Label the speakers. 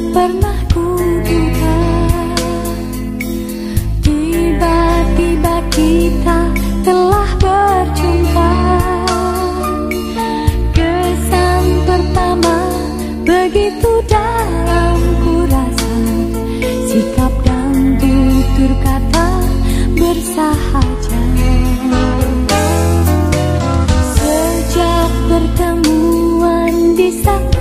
Speaker 1: Tak pernah kuduga Tiba-tiba kita telah berjumpa. Kesan pertama begitu dalam ku rasa Sikap dan tutur kata bersahaja. Sejak pertemuan di sana